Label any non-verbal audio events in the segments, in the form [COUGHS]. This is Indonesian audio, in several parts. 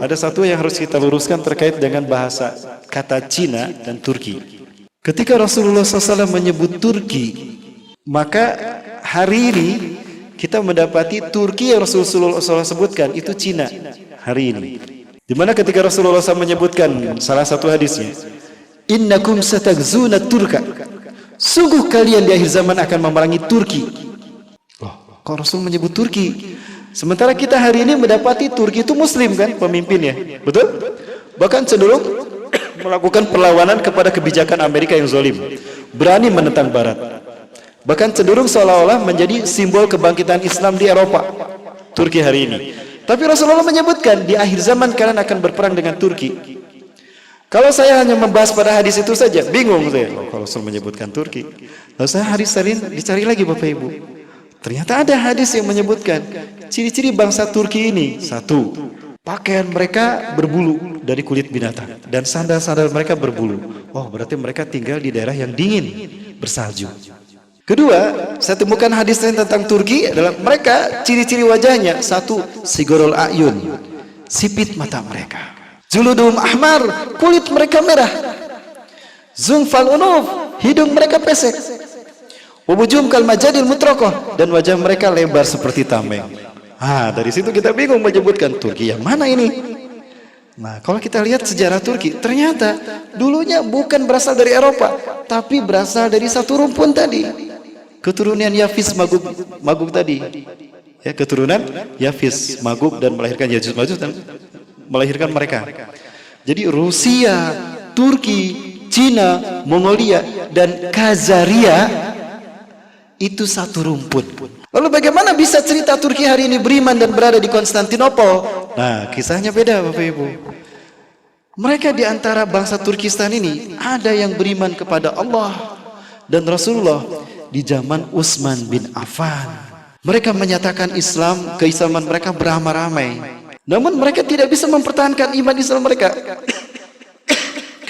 ada satu yang harus kita luruskan terkait dengan bahasa kata Cina dan Turki. Ketika Rasulullah SAW menyebut Turki, maka hari ini kita mendapati Turki yang Rasulullah SAW sebutkan itu Cina hari ini. Di mana ketika Rasulullah SAW menyebutkan salah satu hadisnya, Innakum satagzuna Turka. Sungguh kalian di akhir zaman akan memerangi Turki. Oh, kok Rasul menyebut Turki? Sementara kita hari ini mendapati Turki itu muslim kan pemimpinnya. Betul? Bahkan cenderung [COUGHS] melakukan perlawanan kepada kebijakan Amerika yang zalim. Berani menentang barat. Bahkan cenderung seolah-olah menjadi simbol kebangkitan Islam di Eropa. Turki hari ini. Tapi Rasulullah menyebutkan di akhir zaman kalian akan berperang dengan Turki. Kalau saya hanya membahas pada hadis itu saja, bingung saya. Oh, kalau Rasul menyebutkan Turki. Lalu saya hadis lain dicari lagi Bapak Ibu. Ternyata ada hadis yang menyebutkan ciri-ciri bangsa Turki ini. Satu, pakaian mereka berbulu dari kulit binatang. Dan sandal-sandal mereka berbulu. Oh berarti mereka tinggal di daerah yang dingin, bersalju. Kedua, saya temukan hadis lain tentang Turki adalah mereka ciri-ciri wajahnya. Satu, sigorol ayun, sipit mata mereka. Juludum ahmar, kulit mereka merah. Zungfal unuf, hidung mereka pesek. Wabujum kal majadil mutrokoh dan wajah mereka lebar seperti tameng. Ah, dari situ kita bingung menyebutkan Turki yang mana ini? Nah, kalau kita lihat sejarah Turki, ternyata dulunya bukan berasal dari Eropa, tapi berasal dari satu rumpun tadi. Keturunan Yafis Magug, Magug tadi. Ya, keturunan Yafis Magug dan melahirkan Yajuj Majuj dan melahirkan mereka. Jadi Rusia, Turki, Cina, Mongolia dan Kazaria itu satu rumput. Lalu bagaimana bisa cerita Turki hari ini beriman dan berada di Konstantinopel? Nah, kisahnya beda Bapak Ibu. Mereka di antara bangsa Turkistan ini ada yang beriman kepada Allah dan Rasulullah di zaman Utsman bin Affan. Mereka menyatakan Islam, keislaman mereka beramai-ramai. Namun mereka tidak bisa mempertahankan iman Islam mereka.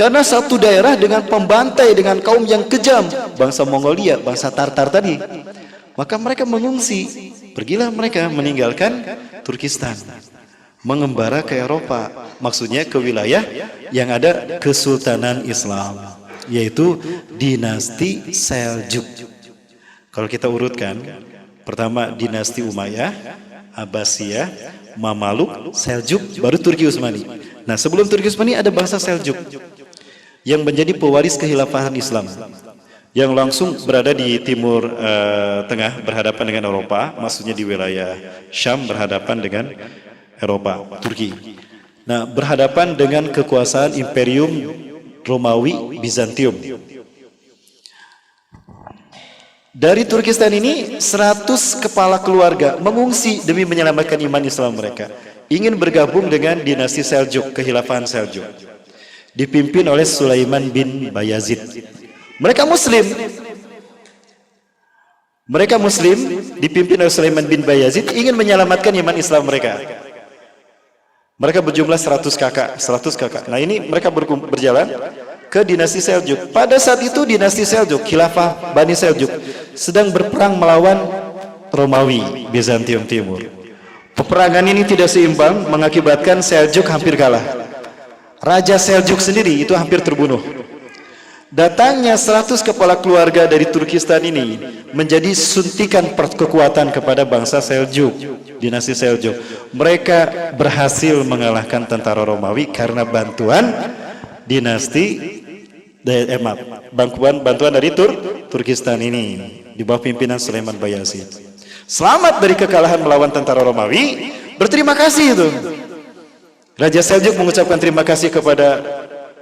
Karena satu daerah dengan pembantai dengan kaum yang kejam, bangsa Mongolia, bangsa Tartar tadi. Maka mereka mengungsi. Pergilah mereka meninggalkan Turkistan. Mengembara ke Eropa, maksudnya ke wilayah yang ada kesultanan Islam, yaitu dinasti Seljuk. Kalau kita urutkan, pertama dinasti Umayyah, Abbasiyah, Mamaluk, Seljuk, baru Turki Utsmani. Nah, sebelum Turki Utsmani ada bangsa Seljuk yang menjadi pewaris kehilafahan Islam yang langsung berada di timur uh, tengah berhadapan dengan Eropa, maksudnya di wilayah Syam berhadapan dengan Eropa, Turki. Nah, berhadapan dengan kekuasaan Imperium Romawi Bizantium. Dari Turkistan ini 100 kepala keluarga mengungsi demi menyelamatkan iman Islam mereka. Ingin bergabung dengan dinasti Seljuk, kehilafahan Seljuk dipimpin oleh Sulaiman bin Bayazid. Mereka muslim. Mereka muslim dipimpin oleh Sulaiman bin Bayazid ingin menyelamatkan iman Islam mereka. Mereka berjumlah 100 kakak, 100 kakak. Nah ini mereka berjalan ke dinasti Seljuk. Pada saat itu dinasti Seljuk, khilafah Bani Seljuk sedang berperang melawan Romawi, Bizantium Timur. Peperangan ini tidak seimbang mengakibatkan Seljuk hampir kalah. Raja Seljuk sendiri itu hampir terbunuh. Datangnya 100 kepala keluarga dari Turkistan ini menjadi suntikan kekuatan kepada bangsa Seljuk, dinasti Seljuk. Mereka berhasil mengalahkan tentara Romawi karena bantuan dinasti eh, maaf, bantuan bantuan dari Tur Turkistan ini di bawah pimpinan Sulaiman Bayazid. Selamat dari kekalahan melawan tentara Romawi, berterima kasih itu Raja Seljuk mengucapkan terima kasih kepada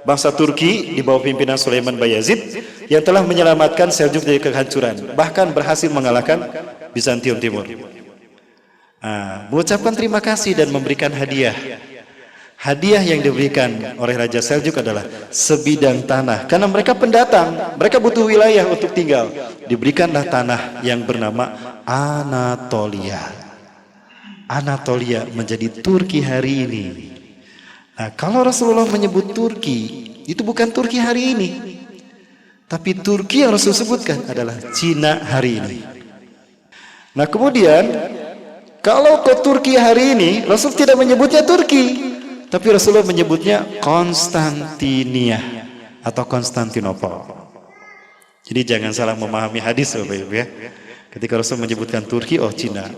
bangsa Turki di bawah pimpinan Sulaiman Bayazid yang telah menyelamatkan Seljuk dari kehancuran, bahkan berhasil mengalahkan Bizantium Timur. Nah, mengucapkan terima kasih dan memberikan hadiah. Hadiah yang diberikan oleh Raja Seljuk adalah sebidang tanah. Karena mereka pendatang, mereka butuh wilayah untuk tinggal. Diberikanlah tanah yang bernama Anatolia. Anatolia menjadi Turki hari ini. Nah, kalau Rasulullah menyebut Turki, itu bukan Turki hari ini. Tapi Turki yang Rasul sebutkan adalah Cina hari ini. Nah, kemudian kalau ke Turki hari ini, Rasul tidak menyebutnya Turki, Tapi Rasulullah menyebutnya Konstantinia atau Konstantinopel. Jadi jangan salah memahami hadis Bapak Ibu ya. Ketika Rasul menyebutkan Turki, oh Cina.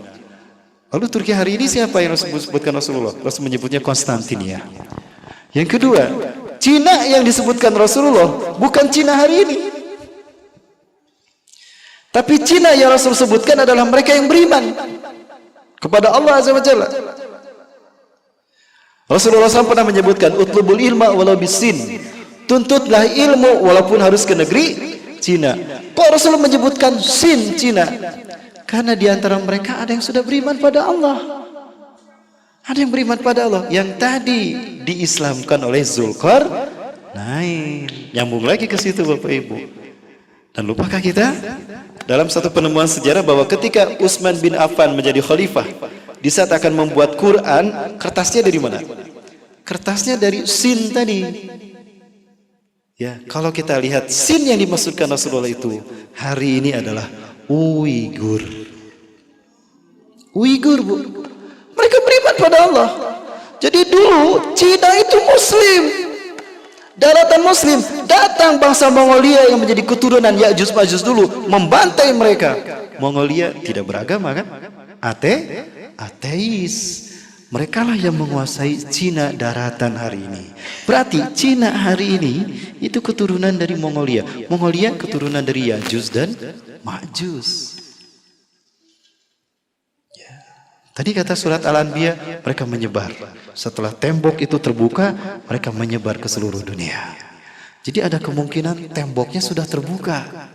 Lalu Turki hari ini siapa yang Rasul sebutkan Rasulullah? Rasul menyebutnya Konstantinia. Yang kedua, Cina yang disebutkan Rasulullah bukan Cina hari ini. Tapi Cina yang Rasul sebutkan adalah mereka yang beriman kepada Allah Azza wa Jalla. Rasulullah SAW pernah menyebutkan utlubul ilma walau bisin. Tuntutlah ilmu walaupun harus ke negeri Cina. Kok Rasulullah menyebutkan sin Cina? Karena di antara mereka ada yang sudah beriman pada Allah. Ada yang beriman pada Allah. Yang tadi diislamkan oleh Zulkar. Naik. Nyambung lagi ke situ Bapak Ibu. Dan lupakah kita? Dalam satu penemuan sejarah bahwa ketika Utsman bin Affan menjadi khalifah, di saat akan membuat Quran, kertasnya dari mana? Kertasnya dari sin tadi. Ya, kalau kita lihat sin yang dimaksudkan Rasulullah itu hari ini adalah Uighur. Uighur, Bu. Mereka beriman pada Allah. Jadi dulu Cina itu muslim. Daratan muslim datang bangsa Mongolia yang menjadi keturunan Ya'juj Ma'juj dulu membantai mereka. Mongolia tidak beragama kan? Ate, ateis. Mereka lah yang menguasai Cina daratan hari ini. Berarti Cina hari ini itu keturunan dari Mongolia. Mongolia keturunan dari Ya'juj dan Ma'juj. Ya. Tadi kata surat Al-Anbiya, mereka menyebar. Setelah tembok itu terbuka, mereka menyebar ke seluruh dunia. Jadi ada kemungkinan temboknya sudah terbuka.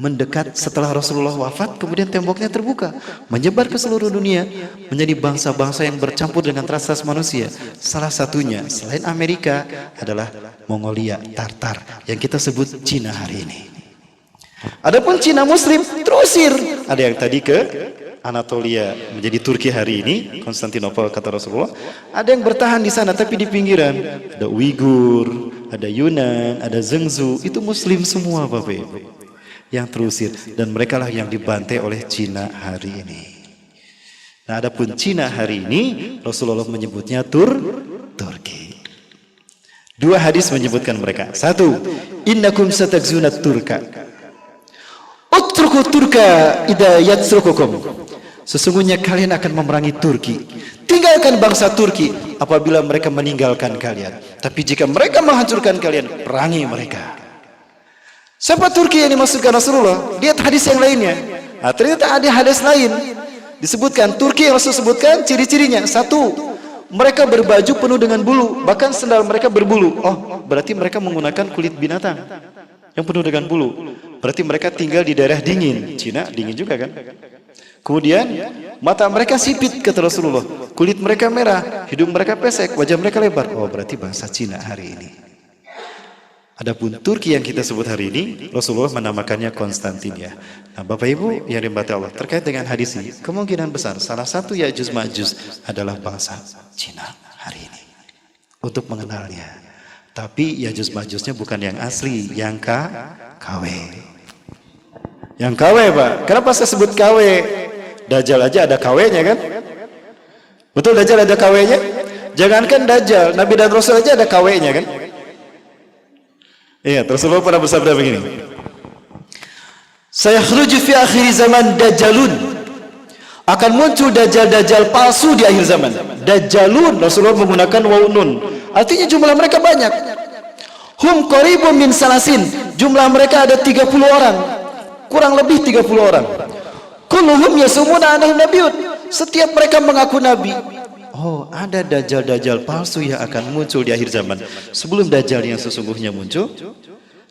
Mendekat setelah Rasulullah wafat, kemudian temboknya terbuka. Menyebar ke seluruh dunia, menjadi bangsa-bangsa yang bercampur dengan ras manusia. Salah satunya, selain Amerika, adalah Mongolia, Tartar, yang kita sebut Cina hari ini. Adapun Cina Muslim, terusir. Ada yang tadi ke Anatolia menjadi Turki hari ini, Konstantinopel kata Rasulullah. Ada yang bertahan di sana tapi di pinggiran. Ada Uighur, ada Yunan, ada Zhengzhou, itu Muslim semua Bapak Ibu. Yang terusir dan mereka lah yang dibantai oleh Cina hari ini. Nah, adapun Cina hari ini Rasulullah menyebutnya Tur Turki. Dua hadis menyebutkan mereka. Satu, innakum satakzuna turka. Utruku turka idza yatsrukukum. Sesungguhnya kalian akan memerangi Turki. Tinggalkan bangsa Turki apabila mereka meninggalkan kalian. Tapi jika mereka menghancurkan kalian, perangi mereka. Siapa Turki yang dimaksudkan Rasulullah? Lihat hadis yang lainnya. Nah, ternyata ada hadis lain. Disebutkan Turki yang Rasul sebutkan ciri-cirinya. Satu, mereka berbaju penuh dengan bulu. Bahkan sendal mereka berbulu. Oh, berarti mereka menggunakan kulit binatang yang penuh dengan bulu. Berarti mereka tinggal di daerah dingin. Cina dingin juga kan? Kemudian mata mereka sipit kata Rasulullah. Kulit mereka merah, hidung mereka pesek, wajah mereka lebar. Oh berarti bangsa Cina hari ini. Adapun Turki yang kita sebut hari ini, Rasulullah menamakannya Konstantinia. Nah, Bapak Ibu yang dimati Allah, terkait dengan hadis ini, kemungkinan besar salah satu Ya'juj Ma'juj adalah bangsa Cina hari ini. Untuk mengenalnya. Tapi Ya'juj Ma'jujnya bukan yang asli, yang K, KW. Yang KW, Pak. Kenapa saya sebut KW? Dajjal aja ada KW-nya kan? Betul Dajjal ada KW-nya? Jangankan Dajjal, Nabi dan Rasul aja ada KW-nya kan? Iya, Rasulullah pernah bersabda begini. Saya khruju fi akhir zaman Dajjalun. Akan muncul Dajjal-Dajjal palsu di akhir zaman. Dajjalun, Rasulullah menggunakan waunun. Artinya jumlah mereka banyak. Hum qaribun min salasin. Jumlah mereka ada 30 orang. Kurang lebih 30 orang. Kulluhum yasumuna anahum nabiut. Setiap mereka mengaku nabi. Oh, ada dajjal-dajjal palsu yang akan muncul di akhir zaman. Sebelum dajjal yang sesungguhnya muncul,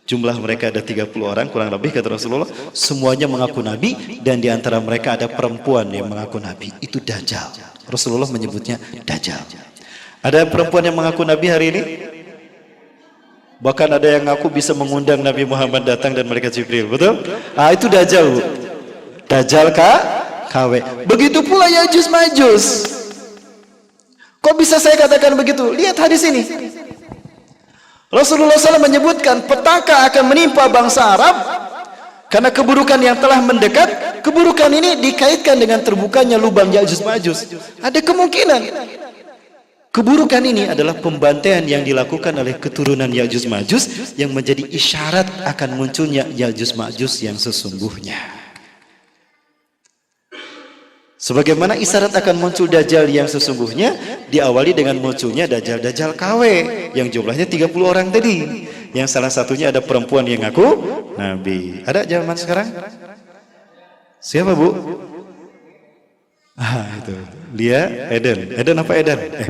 jumlah mereka ada 30 orang kurang lebih kata Rasulullah, semuanya mengaku nabi dan di antara mereka ada perempuan yang mengaku nabi. Itu dajjal. Rasulullah menyebutnya dajjal. Ada perempuan yang mengaku nabi hari ini? Bahkan ada yang ngaku bisa mengundang Nabi Muhammad datang dan mereka Jibril, betul? Ah itu dajjal. Dajjal kah? KW. Begitu pula Yajus Majus. Kok bisa saya katakan begitu? Lihat hadis ini. Rasulullah SAW menyebutkan petaka akan menimpa bangsa Arab karena keburukan yang telah mendekat. Keburukan ini dikaitkan dengan terbukanya lubang Yajus Majus. Ada kemungkinan Keburukan ini adalah pembantaian yang dilakukan oleh keturunan Ya'juj Ma'juj yang menjadi isyarat akan munculnya Ya'juj Ma'juj yang sesungguhnya. Sebagaimana isyarat akan muncul Dajjal yang sesungguhnya diawali dengan munculnya Dajjal-Dajjal KW yang jumlahnya 30 orang tadi. Yang salah satunya ada perempuan yang ngaku Nabi. Ada zaman sekarang? Siapa bu? Ah itu. Lia Eden. Eden apa Eden? Eh,